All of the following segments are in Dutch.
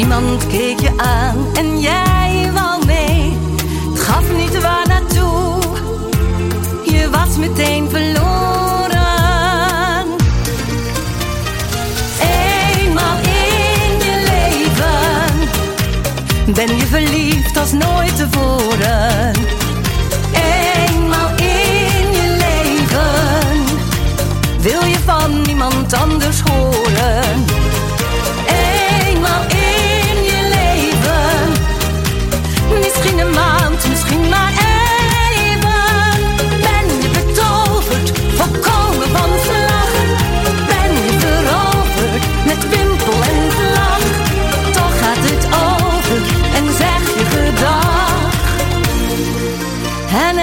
Iemand keek je aan en jij wou mee. Het gaf niet waar naartoe, je was meteen verloren. Eenmaal in je leven ben je verliefd als nooit tevoren. Eenmaal in je leven wil je van niemand anders horen.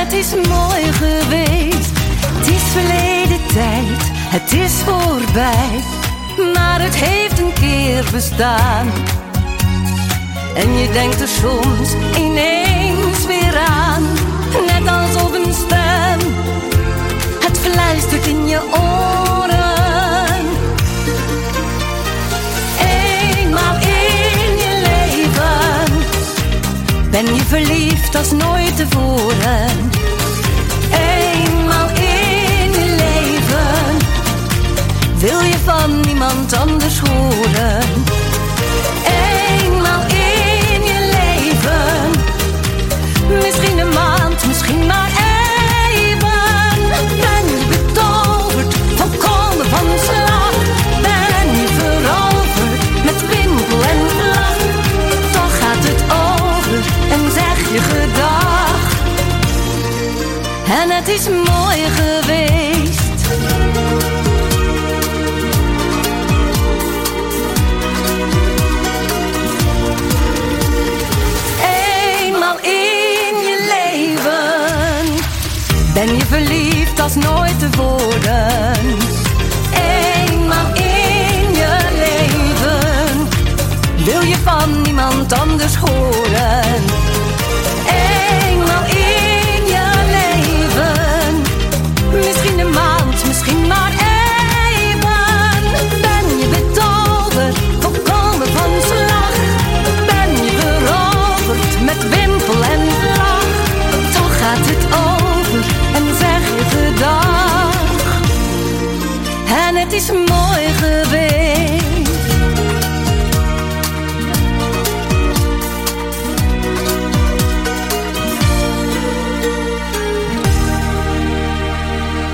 Het is mooi geweest, het is verleden tijd, het is voorbij. Maar het heeft een keer bestaan. En je denkt er soms ineens weer aan, verliefd als nooit tevoren. Eenmaal in je leven wil je van niemand anders horen. Je gedag. En het is mooi geweest. Eenmaal in je leven ben je verliefd als nooit tevoren. Eenmaal in